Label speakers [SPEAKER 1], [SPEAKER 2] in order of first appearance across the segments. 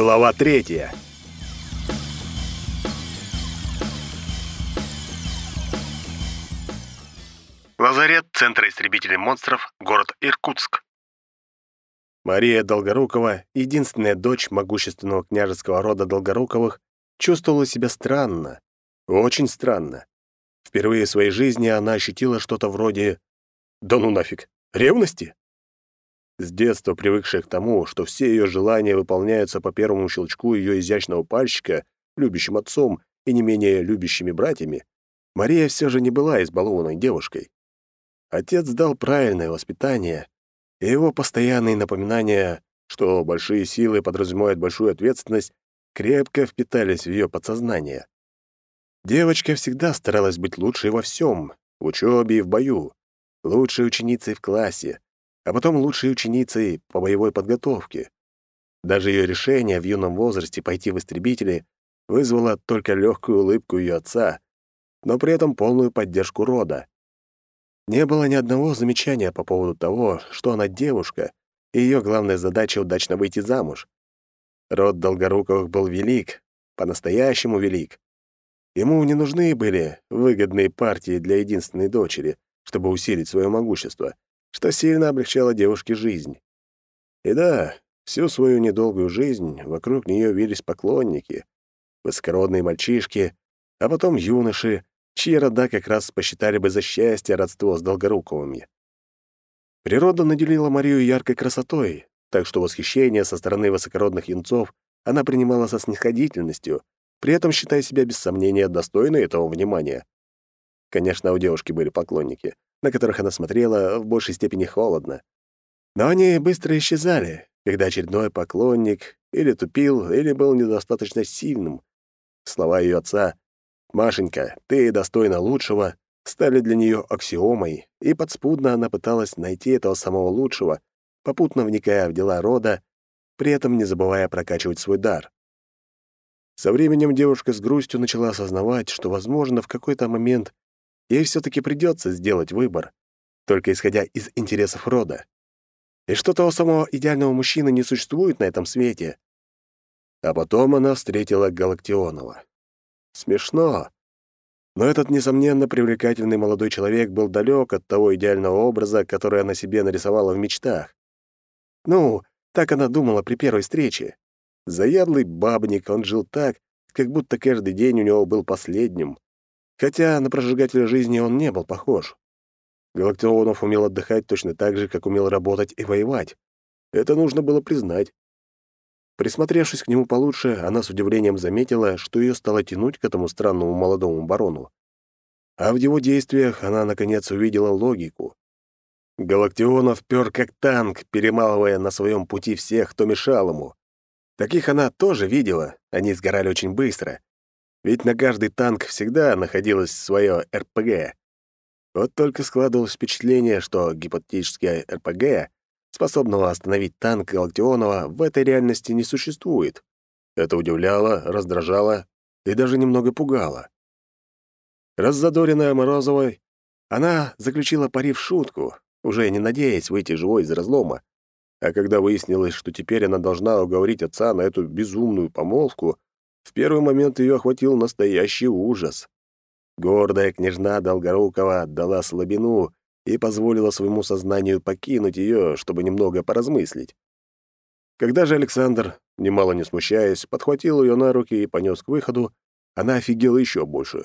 [SPEAKER 1] Глава третья.
[SPEAKER 2] Лазарет Центра истребителей монстров, город Иркутск.
[SPEAKER 1] Мария Долгорукова, единственная дочь могущественного княжеского рода Долгоруковых, чувствовала себя странно, очень странно. Впервые в своей жизни она ощутила что-то вроде «Да ну нафиг, ревности?» с детства привыкшая к тому, что все ее желания выполняются по первому щелчку ее изящного пальчика, любящим отцом и не менее любящими братьями, Мария все же не была избалованной девушкой. Отец дал правильное воспитание, и его постоянные напоминания, что большие силы подразумевают большую ответственность, крепко впитались в ее подсознание. Девочка всегда старалась быть лучшей во всем, в учебе и в бою, лучшей ученицей в классе, а потом лучшей ученицей по боевой подготовке. Даже ее решение в юном возрасте пойти в истребители вызвало только легкую улыбку ее отца, но при этом полную поддержку рода. Не было ни одного замечания по поводу того, что она девушка, и ее главная задача — удачно выйти замуж. Род Долгоруковых был велик, по-настоящему велик. Ему не нужны были выгодные партии для единственной дочери, чтобы усилить свое могущество — что сильно облегчало девушке жизнь. И да, всю свою недолгую жизнь вокруг нее вились поклонники, высокородные мальчишки, а потом юноши, чьи рода как раз посчитали бы за счастье родство с Долгоруковыми. Природа наделила Марию яркой красотой, так что восхищение со стороны высокородных юнцов она принимала со снисходительностью, при этом считая себя без сомнения достойной этого внимания. Конечно, у девушки были поклонники, на которых она смотрела в большей степени холодно. Но они быстро исчезали, когда очередной поклонник или тупил, или был недостаточно сильным. Слова ее отца «Машенька, ты достойна лучшего» стали для нее аксиомой, и подспудно она пыталась найти этого самого лучшего, попутно вникая в дела рода, при этом не забывая прокачивать свой дар. Со временем девушка с грустью начала осознавать, что, возможно, в какой-то момент ей все-таки придется сделать выбор, только исходя из интересов рода. И что того самого идеального мужчины не существует на этом свете. А потом она встретила Галактионова. Смешно. Но этот, несомненно, привлекательный молодой человек был далек от того идеального образа, который она себе нарисовала в мечтах. Ну, так она думала при первой встрече. Заядлый бабник, он жил так, как будто каждый день у него был последним. Хотя на прожигателя жизни он не был похож. Галактионов умел отдыхать точно так же, как умел работать и воевать. Это нужно было признать. Присмотревшись к нему получше, она с удивлением заметила, что ее стало тянуть к этому странному молодому барону. А в его действиях она, наконец, увидела логику. Галактионов пёр как танк, перемалывая на своем пути всех, кто мешал ему. Таких она тоже видела, они сгорали очень быстро. Ведь на каждый танк всегда находилось свое РПГ. Вот только складывалось впечатление, что гипотетическое РПГ, способного остановить танк Галактионова, в этой реальности не существует. Это удивляло, раздражало и даже немного пугало. Раззадоренная Морозовой, она заключила пари в шутку, уже не надеясь выйти живой из разлома. А когда выяснилось, что теперь она должна уговорить отца на эту безумную помолвку, в первый момент ее охватил настоящий ужас. Гордая княжна Долгорукова отдала слабину и позволила своему сознанию покинуть ее, чтобы немного поразмыслить. Когда же Александр, немало не смущаясь, подхватил ее на руки и понес к выходу, она офигела еще больше.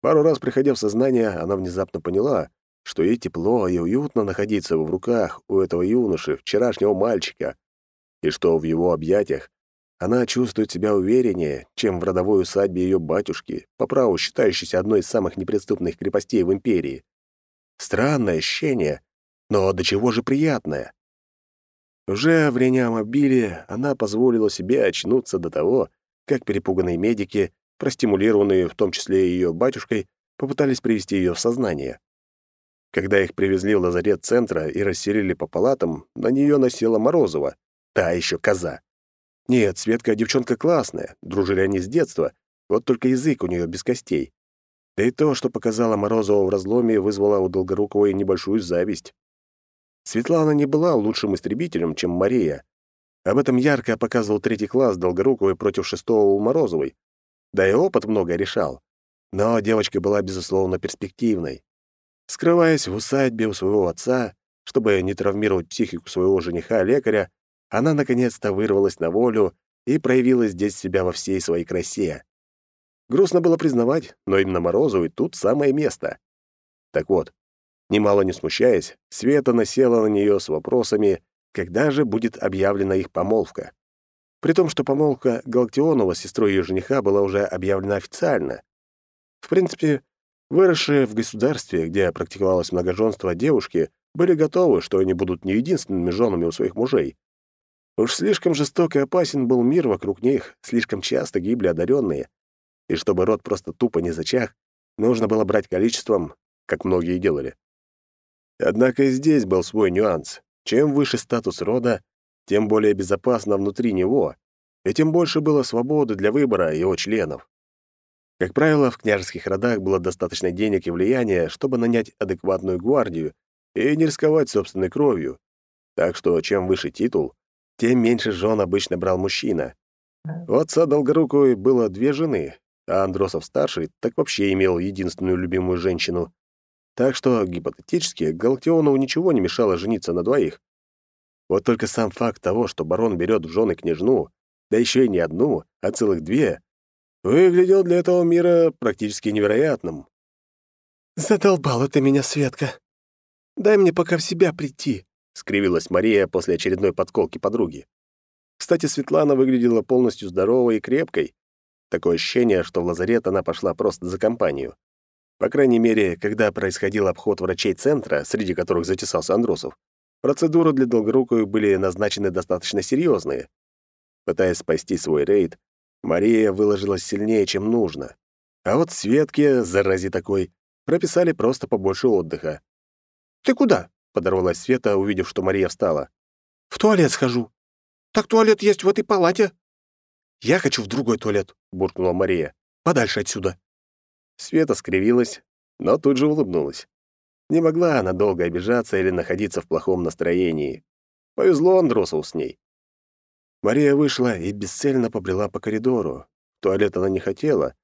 [SPEAKER 1] Пару раз приходя в сознание, она внезапно поняла, что ей тепло и уютно находиться в руках у этого юноши, вчерашнего мальчика, и что в его объятиях она чувствует себя увереннее, чем в родовой усадьбе ее батюшки, по праву считающейся одной из самых неприступных крепостей в империи. Странное ощущение, но до чего же приятное. Уже в рениамобиле она позволила себе очнуться до того, как перепуганные медики, простимулированные в том числе и ее батюшкой, попытались привести ее в сознание. Когда их привезли в лазарет центра и расселили по палатам, на нее насела Морозова, та еще коза. Нет, Светка девчонка классная, дружили они с детства, вот только язык у нее без костей. Да и то, что показала Морозова в разломе, вызвало у Долгоруковой небольшую зависть. Светлана не была лучшим истребителем, чем Мария. Об этом ярко показывал третий класс Долгоруковой против шестого у Морозовой. Да и опыт много решал. Но девочка была, безусловно, перспективной. Скрываясь в усадьбе у своего отца, чтобы не травмировать психику своего жениха-лекаря, она наконец-то вырвалась на волю и проявила здесь себя во всей своей красе. Грустно было признавать, но именно Морозу и тут самое место. Так вот, немало не смущаясь, Света насела на нее с вопросами, когда же будет объявлена их помолвка. При том, что помолвка Галактионова с сестрой ее жениха была уже объявлена официально. В принципе, выросшие в государстве, где практиковалось многоженство девушки, были готовы, что они будут не единственными женами у своих мужей, Уж слишком жесток и опасен был мир вокруг них, слишком часто гибли одаренные. И чтобы рот просто тупо не зачах, нужно было брать количеством, как многие делали. Однако и здесь был свой нюанс. Чем выше статус рода, тем более безопасно внутри него, и тем больше было свободы для выбора его членов. Как правило, в княжеских родах было достаточно денег и влияния, чтобы нанять адекватную гвардию и не рисковать собственной кровью. Так что чем выше титул, тем меньше жен обычно брал мужчина. У отца Долгорукой было две жены, а Андросов-старший так вообще имел единственную любимую женщину. Так что, гипотетически, Галактиону ничего не мешало жениться на двоих. Вот только сам факт того, что барон берет в жены княжну, да еще и не одну, а целых две, выглядел для этого мира практически невероятным.
[SPEAKER 3] «Задолбала ты меня, Светка. Дай мне пока в себя прийти», — скривилась Мария после очередной подколки подруги.
[SPEAKER 1] Кстати, Светлана выглядела полностью здоровой и крепкой. Такое ощущение, что в лазарет она пошла просто за компанию. По крайней мере, когда происходил обход врачей центра, среди которых затесался Андросов, процедуры для долгорукую были назначены достаточно серьезные. Пытаясь спасти свой рейд, Мария выложилась сильнее, чем нужно. А вот Светке, зарази такой, прописали просто побольше отдыха.
[SPEAKER 3] «Ты куда?»
[SPEAKER 1] подорвалась Света, увидев, что Мария встала.
[SPEAKER 3] «В туалет схожу». «Так туалет есть в этой палате».
[SPEAKER 1] «Я хочу в другой туалет», — буркнула Мария. «Подальше отсюда». Света скривилась, но тут же улыбнулась. Не могла она долго обижаться или находиться в плохом настроении. Повезло Андросову с ней. Мария вышла и бесцельно побрела по коридору. Туалет она не хотела.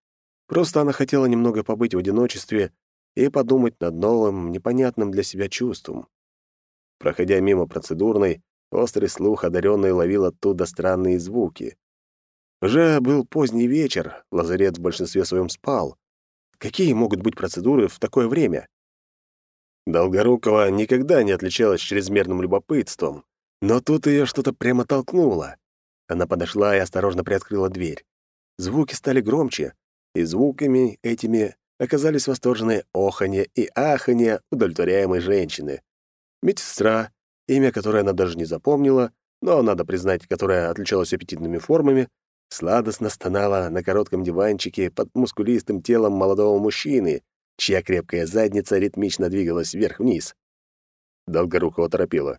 [SPEAKER 1] Просто она хотела немного побыть в одиночестве и подумать над новым, непонятным для себя чувством. Проходя мимо процедурной, острый слух одаренный ловил оттуда странные звуки. Уже был поздний вечер, лазарет в большинстве своем спал. Какие могут быть процедуры в такое время? Долгорукова никогда не отличалась чрезмерным любопытством, но тут ее что-то прямо толкнуло. Она подошла и осторожно приоткрыла дверь. Звуки стали громче, и звуками этими оказались восторженные оханье и аханье удовлетворяемой женщины медсестра, имя которое она даже не запомнила, но, надо признать, которая отличалась аппетитными формами, сладостно стонала на коротком диванчике под мускулистым телом молодого мужчины, чья крепкая задница ритмично двигалась вверх-вниз. Долгорукова торопила.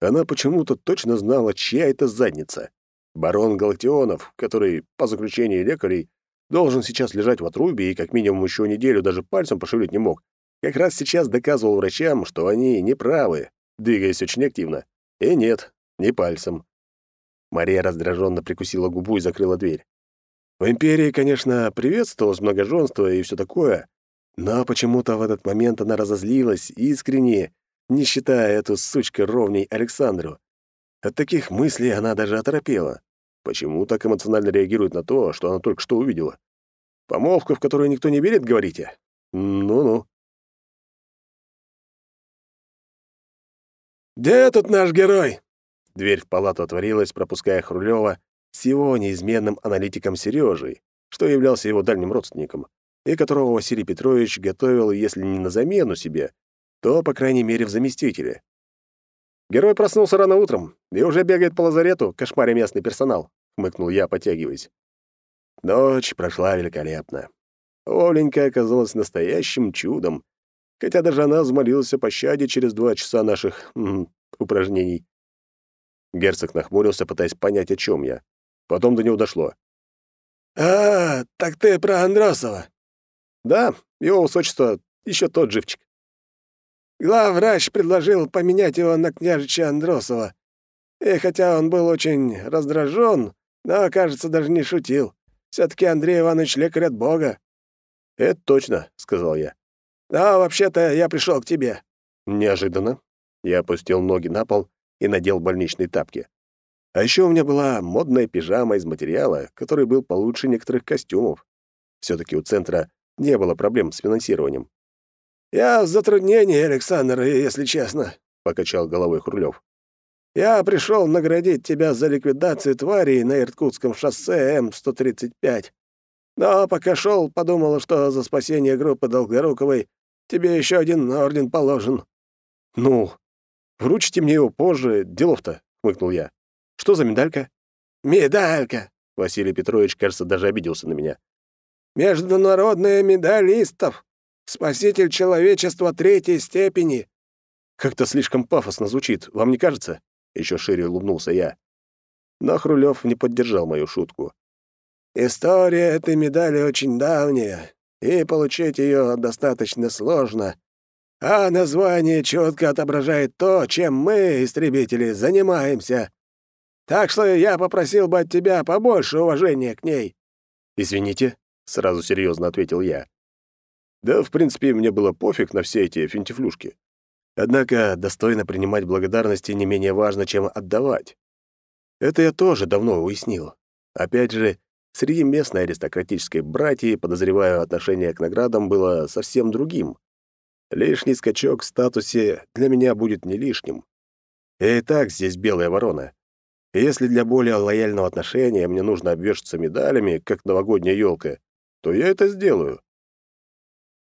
[SPEAKER 1] Она почему-то точно знала, чья это задница. Барон Галактионов, который, по заключению лекарей, должен сейчас лежать в отрубе и как минимум еще неделю даже пальцем пошевелить не мог, как раз сейчас доказывал врачам, что они не правы, двигаясь очень активно. И нет, не пальцем. Мария раздраженно прикусила губу и закрыла дверь. В империи, конечно, приветствовалось многоженство и все такое, но почему-то в этот момент она разозлилась искренне, не считая эту сучку ровней Александру. От таких мыслей она даже оторопела. Почему так эмоционально реагирует на то, что она только что увидела? Помолвка, в которую никто не верит, говорите? Ну-ну. «Где тут наш герой?» Дверь в палату отворилась, пропуская Хрулёва, с его неизменным аналитиком Сережей, что являлся его дальним родственником, и которого Василий Петрович готовил, если не на замену себе, то, по крайней мере, в заместителе. «Герой проснулся рано утром и уже бегает по лазарету, кошмаря местный персонал», — хмыкнул я, потягиваясь. Ночь прошла великолепно. Оленька оказалась настоящим чудом, хотя даже она взмолилась о пощаде через два часа наших м, упражнений. Герцог нахмурился, пытаясь понять, о чем я. Потом до него дошло.
[SPEAKER 3] «А, так ты про Андросова?»
[SPEAKER 1] «Да, его высочество еще тот живчик».
[SPEAKER 3] «Главврач предложил поменять его на княжича Андросова. И хотя он был очень раздражен, но, кажется, даже не шутил. все таки Андрей Иванович лекарь от бога».
[SPEAKER 1] «Это точно», — сказал я.
[SPEAKER 3] «Да, вообще-то я пришел к тебе».
[SPEAKER 1] «Неожиданно». Я опустил ноги на пол и надел больничные тапки. А еще у меня была модная пижама из материала, который был получше некоторых костюмов. все таки у центра не было проблем с финансированием.
[SPEAKER 3] «Я в затруднении, Александр, если честно», — покачал головой Хрулев. «Я пришел наградить тебя за ликвидацию тварей на Иркутском шоссе М-135. Но пока шел, подумал, что за спасение группы Долгоруковой Тебе еще один орден положен».
[SPEAKER 1] «Ну, вручите мне его позже, делов-то», — хмыкнул я. «Что за медалька?»
[SPEAKER 3] «Медалька!»
[SPEAKER 1] — Василий Петрович, кажется, даже обиделся на меня.
[SPEAKER 3] «Международная медалистов! Спаситель человечества третьей степени!»
[SPEAKER 1] «Как-то слишком пафосно звучит, вам не кажется?» — еще шире улыбнулся я. Но Хрулев не поддержал мою шутку.
[SPEAKER 3] «История этой медали очень давняя и получить ее достаточно сложно. А название четко отображает то, чем мы, истребители, занимаемся. Так что я попросил бы от тебя побольше уважения к ней».
[SPEAKER 1] «Извините», — сразу серьезно ответил я. «Да, в принципе, мне было пофиг на все эти финтифлюшки. Однако достойно принимать благодарности не менее важно, чем отдавать. Это я тоже давно уяснил. Опять же, Среди местной аристократической братьи, подозреваю, отношение к наградам было совсем другим. Лишний скачок в статусе для меня будет не лишним. И так здесь белая ворона. Если для более лояльного отношения мне нужно обвешаться медалями, как новогодняя елка, то я это сделаю.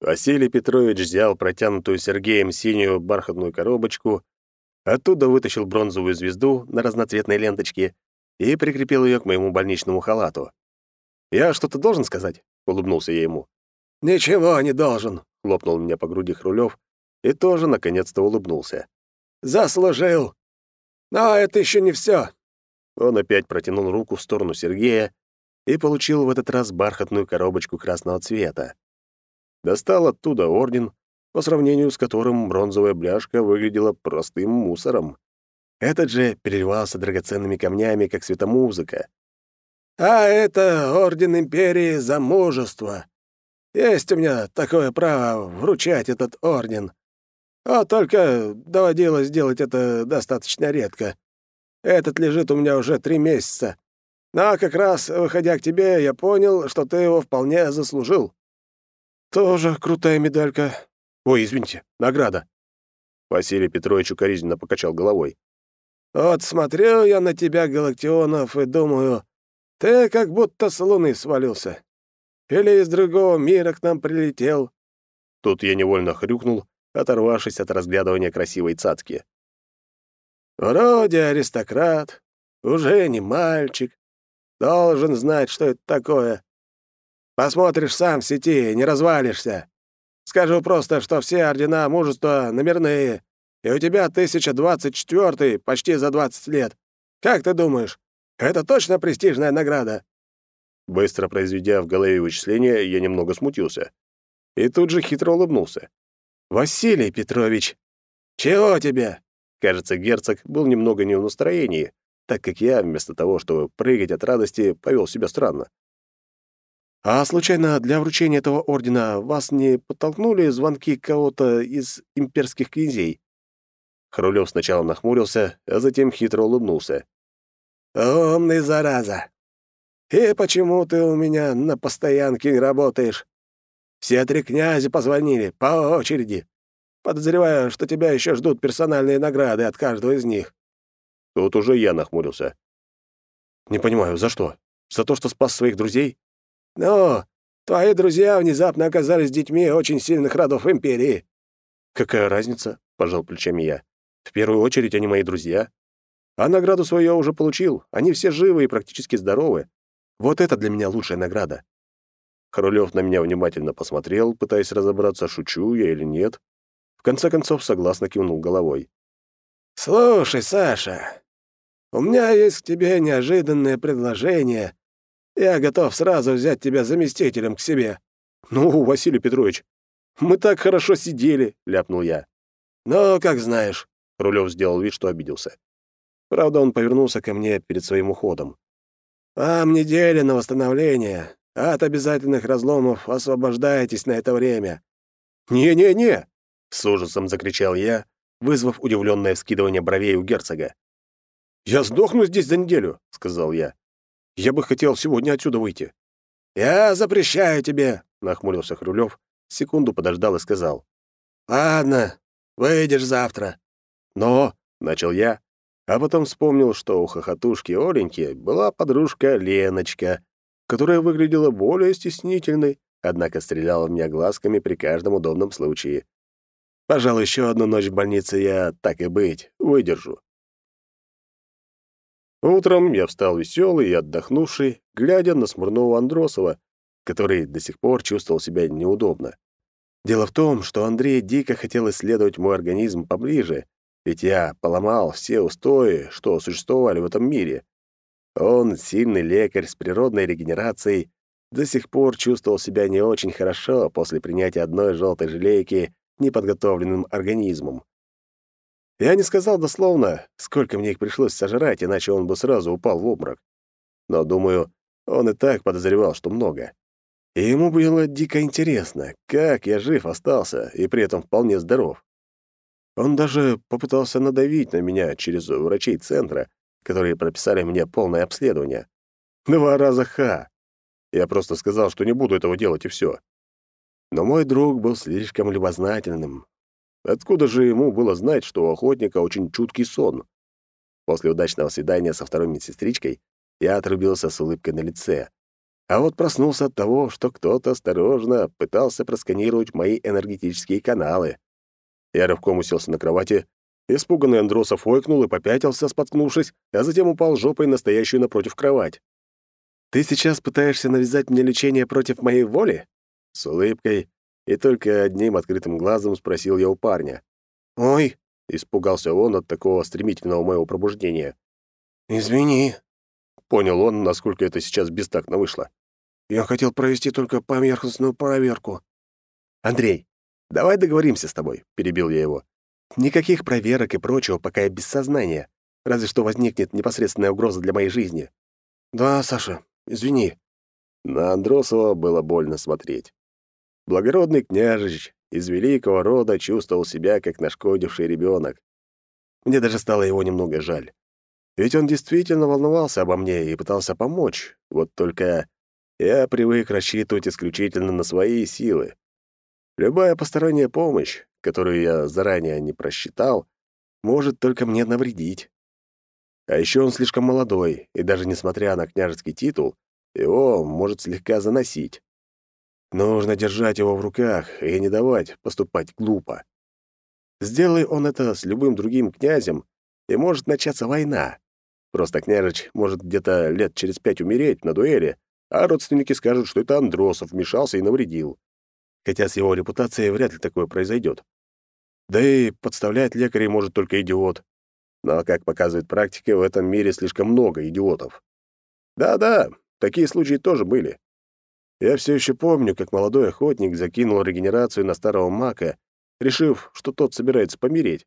[SPEAKER 1] Василий Петрович взял протянутую Сергеем синюю бархатную коробочку, оттуда вытащил бронзовую звезду на разноцветной ленточке и прикрепил ее к моему больничному халату. «Я что-то должен сказать?» — улыбнулся я ему.
[SPEAKER 3] «Ничего не должен», — хлопнул меня по груди Хрулев и тоже наконец-то улыбнулся. «Заслужил! Но это еще не все.
[SPEAKER 1] Он опять протянул руку в сторону Сергея и получил в этот раз бархатную коробочку красного цвета. Достал оттуда орден, по сравнению с которым бронзовая бляшка выглядела простым мусором. Этот же переливался драгоценными камнями, как светомузыка.
[SPEAKER 3] А это Орден Империи за мужество. Есть у меня такое право вручать этот орден. А только доводилось делать это достаточно редко. Этот лежит у меня уже три месяца. Но как раз, выходя к тебе, я понял, что ты его вполне заслужил».
[SPEAKER 1] «Тоже крутая медалька». «Ой, извините, награда». Василий Петрович укоризненно покачал головой.
[SPEAKER 3] «Вот смотрю я на тебя, Галактионов, и думаю, ты как будто с луны свалился. Или из другого мира к нам прилетел».
[SPEAKER 1] Тут я невольно хрюкнул, оторвавшись от разглядывания красивой цацки.
[SPEAKER 3] «Вроде аристократ, уже не мальчик. Должен знать, что это такое. Посмотришь сам в сети, не развалишься. Скажу просто, что все ордена мужества номерные, и у тебя 1024 почти за 20 лет. Как ты думаешь, это точно престижная награда!»
[SPEAKER 1] Быстро произведя в голове вычисления, я немного смутился. И тут же хитро улыбнулся. «Василий Петрович!»
[SPEAKER 3] «Чего тебе?»
[SPEAKER 1] Кажется, герцог был немного не в настроении, так как я, вместо того, чтобы прыгать от радости, повел себя странно. «А случайно для вручения этого ордена вас не подтолкнули звонки кого-то из имперских князей?» Хрулев сначала нахмурился, а затем хитро улыбнулся.
[SPEAKER 3] «Умный, зараза! И почему ты у меня на постоянке не работаешь? Все три князя позвонили, по очереди. Подозреваю, что тебя еще ждут персональные награды от каждого из них».
[SPEAKER 1] Тут уже я нахмурился. «Не понимаю, за что? За то, что спас своих друзей?»
[SPEAKER 3] «Ну, твои друзья внезапно оказались детьми очень сильных родов империи».
[SPEAKER 1] «Какая разница?» — пожал плечами я. «В первую очередь они мои друзья». А награду свою я уже получил. Они все живы и практически здоровы. Вот это для меня лучшая награда. Королёв на меня внимательно посмотрел, пытаясь разобраться, шучу я или нет. В конце концов, согласно кивнул головой.
[SPEAKER 3] «Слушай, Саша, у меня есть к тебе неожиданное предложение. Я готов сразу взять тебя заместителем к себе».
[SPEAKER 1] «Ну, Василий Петрович, мы так хорошо сидели», — ляпнул я.
[SPEAKER 3] «Ну, как знаешь», —
[SPEAKER 1] Рулев сделал вид, что обиделся. Правда, он повернулся ко мне перед своим уходом.
[SPEAKER 3] «Вам неделя на восстановление. От обязательных разломов освобождаетесь на это время».
[SPEAKER 1] «Не-не-не!» — с ужасом закричал я, вызвав удивленное вскидывание бровей у герцога. «Я сдохну здесь за неделю», — сказал я. «Я бы хотел сегодня отсюда выйти».
[SPEAKER 3] «Я запрещаю тебе», — нахмурился Хрулев,
[SPEAKER 1] секунду подождал и сказал.
[SPEAKER 3] «Ладно, выйдешь завтра».
[SPEAKER 1] «Но», — начал я, а потом вспомнил, что у хохотушки Оленьки была подружка Леночка, которая выглядела более стеснительной, однако стреляла в меня глазками при каждом удобном случае. Пожалуй, еще одну ночь в больнице я, так и быть, выдержу. Утром я встал веселый и отдохнувший, глядя на смурного Андросова, который до сих пор чувствовал себя неудобно. Дело в том, что Андрей дико хотел исследовать мой организм поближе, ведь я поломал все устои, что существовали в этом мире. Он, сильный лекарь с природной регенерацией, до сих пор чувствовал себя не очень хорошо после принятия одной желтой желейки неподготовленным организмом. Я не сказал дословно, сколько мне их пришлось сожрать, иначе он бы сразу упал в обморок. Но, думаю, он и так подозревал, что много. И ему было дико интересно, как я жив остался и при этом вполне здоров. Он даже попытался надавить на меня через врачей центра, которые прописали мне полное обследование. Два раза ха! Я просто сказал, что не буду этого делать, и все. Но мой друг был слишком любознательным. Откуда же ему было знать, что у охотника очень чуткий сон? После удачного свидания со второй медсестричкой я отрубился с улыбкой на лице. А вот проснулся от того, что кто-то осторожно пытался просканировать мои энергетические каналы. Я рывком уселся на кровати. Испуганный Андросов ойкнул и попятился, споткнувшись, а затем упал жопой на стоящую напротив кровать. «Ты сейчас пытаешься навязать мне лечение против моей воли?» С улыбкой и только одним открытым глазом спросил я у парня.
[SPEAKER 3] «Ой!»
[SPEAKER 1] — испугался он от такого стремительного моего пробуждения.
[SPEAKER 3] «Извини», —
[SPEAKER 1] понял он, насколько это сейчас бестактно вышло.
[SPEAKER 3] «Я хотел провести только поверхностную проверку».
[SPEAKER 1] «Андрей, Давай договоримся с тобой», — перебил я его. «Никаких проверок и прочего, пока я без сознания. Разве что возникнет непосредственная угроза для моей жизни».
[SPEAKER 3] «Да, Саша, извини».
[SPEAKER 1] На Андросова было больно смотреть. Благородный княжич из великого рода чувствовал себя, как нашкодивший ребенок. Мне даже стало его немного жаль. Ведь он действительно волновался обо мне и пытался помочь. Вот только я привык рассчитывать исключительно на свои силы. Любая посторонняя помощь, которую я заранее не просчитал, может только мне навредить. А еще он слишком молодой, и даже несмотря на княжеский титул, его может слегка заносить. Нужно держать его в руках и не давать поступать глупо. Сделай он это с любым другим князем, и может начаться война. Просто княжич может где-то лет через пять умереть на дуэли, а родственники скажут, что это Андросов вмешался и навредил хотя с его репутацией вряд ли такое произойдет. Да и подставлять лекарей может только идиот. Но, как показывает практика, в этом мире слишком много идиотов. Да-да, такие случаи тоже были. Я все еще помню, как молодой охотник закинул регенерацию на старого мака, решив, что тот собирается помереть.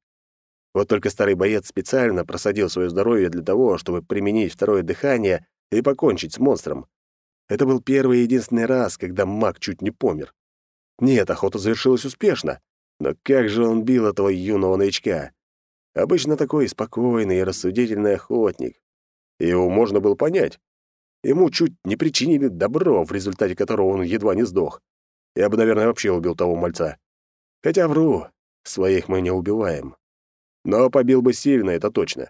[SPEAKER 1] Вот только старый боец специально просадил свое здоровье для того, чтобы применить второе дыхание и покончить с монстром. Это был первый и единственный раз, когда маг чуть не помер. Нет, охота завершилась успешно. Но как же он бил этого юного новичка? Обычно такой спокойный и рассудительный охотник. Его можно было понять. Ему чуть не причинили добро, в результате которого он едва не сдох. Я бы, наверное, вообще убил того мальца. Хотя вру, своих мы не убиваем. Но побил бы сильно, это точно.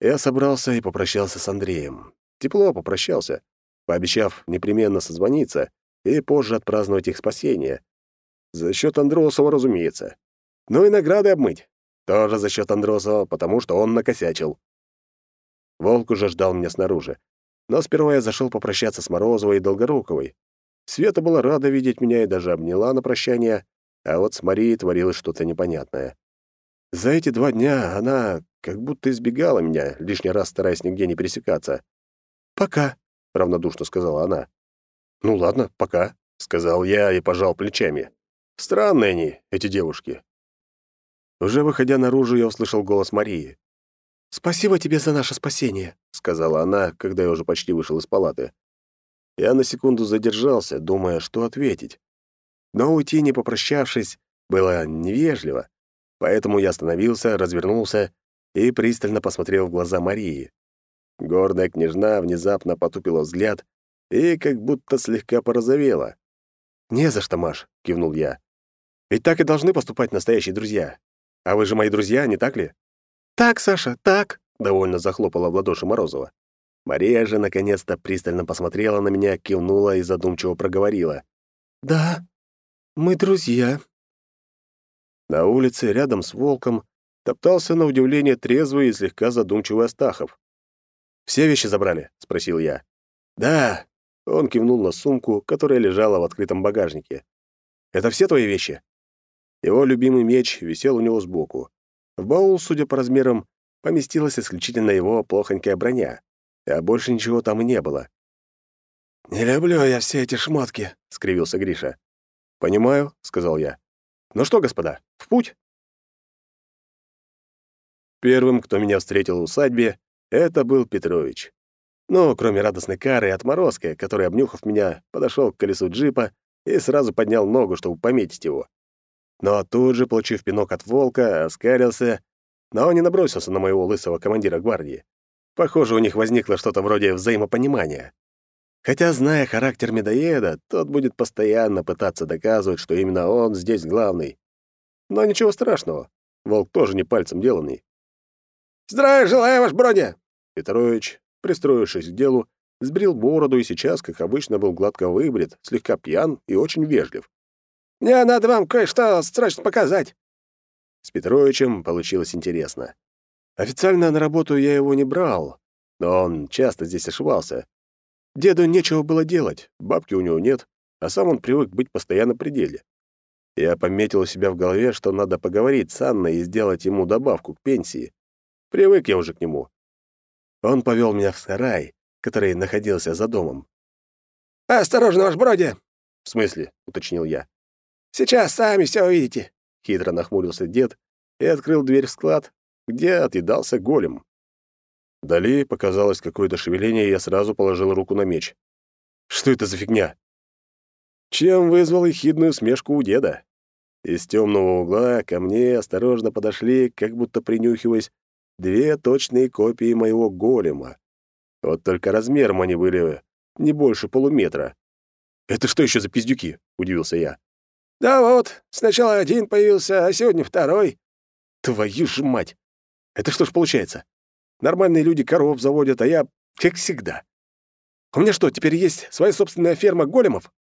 [SPEAKER 1] Я собрался и попрощался с Андреем. Тепло попрощался, пообещав непременно созвониться, и позже отпраздновать их спасение. За счет Андросова, разумеется. Ну и награды обмыть. Тоже за счет Андросова, потому что он накосячил. Волк уже ждал меня снаружи. Но сперва я зашел попрощаться с Морозовой и Долгоруковой. Света была рада видеть меня и даже обняла на прощание, а вот с Марией творилось что-то непонятное. За эти два дня она как будто избегала меня, лишний раз стараясь нигде не пересекаться. «Пока», — равнодушно сказала она. «Ну ладно, пока», — сказал я и пожал плечами. «Странные они, эти девушки». Уже выходя наружу, я услышал голос Марии. «Спасибо тебе за наше спасение», — сказала она, когда я уже почти вышел из палаты. Я на секунду задержался, думая, что ответить. Но уйти, не попрощавшись, было невежливо, поэтому я остановился, развернулся и пристально посмотрел в глаза Марии. Гордая княжна внезапно потупила взгляд и как будто слегка порозовела. «Не за что, Маш», — кивнул я. «Ведь так и должны поступать настоящие друзья. А вы же мои друзья, не так ли?»
[SPEAKER 3] «Так, Саша, так», —
[SPEAKER 1] довольно захлопала в ладоши Морозова. Мария же наконец-то пристально посмотрела на меня, кивнула и задумчиво проговорила.
[SPEAKER 3] «Да, мы друзья».
[SPEAKER 1] На улице, рядом с волком, топтался на удивление трезвый и слегка задумчивый Астахов. «Все вещи забрали?» — спросил я. «Да», он кивнул на сумку, которая лежала в открытом багажнике. «Это все твои вещи?» Его любимый меч висел у него сбоку. В баул, судя по размерам, поместилась исключительно его плохонькая броня, а больше ничего там и не было.
[SPEAKER 3] «Не люблю я все эти шмотки», — скривился Гриша.
[SPEAKER 1] «Понимаю», — сказал я. «Ну что, господа, в путь?» Первым, кто меня встретил в усадьбе, это был Петрович. Ну, кроме радостной кары и отморозка, который, обнюхав меня, подошел к колесу джипа и сразу поднял ногу, чтобы пометить его. Но тут же, получив пинок от волка, оскарился, но не набросился на моего лысого командира гвардии. Похоже, у них возникло что-то вроде взаимопонимания. Хотя, зная характер медоеда, тот будет постоянно пытаться доказывать, что именно он здесь главный. Но ничего страшного. Волк тоже не пальцем деланный.
[SPEAKER 3] «Здравия желаю, ваш броня,
[SPEAKER 1] Петрович Пристроившись к делу, сбрил бороду и сейчас, как обычно, был гладко выбрит, слегка пьян и очень вежлив.
[SPEAKER 3] «Мне надо вам кое-что срочно показать!»
[SPEAKER 1] С Петровичем получилось интересно. Официально на работу я его не брал, но он часто здесь ошивался. Деду нечего было делать, бабки у него нет, а сам он привык быть постоянно при деле. Я пометил у себя в голове, что надо поговорить с Анной и сделать ему добавку к пенсии. Привык я уже к нему. Он повел меня в сарай, который находился за домом.
[SPEAKER 3] «Осторожно, ваш броди!»
[SPEAKER 1] «В смысле?» — уточнил я.
[SPEAKER 3] «Сейчас сами все увидите!»
[SPEAKER 1] — хитро нахмурился дед и открыл дверь в склад, где отъедался голем. Дали показалось какое-то шевеление, и я сразу положил руку на меч. «Что это за фигня?» Чем вызвал ехидную смешку у деда. Из темного угла ко мне осторожно подошли, как будто принюхиваясь, Две точные копии моего голема. Вот только размером они были э, не больше полуметра. «Это что еще за пиздюки?» — удивился я.
[SPEAKER 3] «Да вот, сначала один появился, а сегодня второй».
[SPEAKER 1] «Твою ж мать! Это что ж получается? Нормальные люди коров заводят, а я, как всегда. У меня что, теперь есть своя собственная ферма големов?»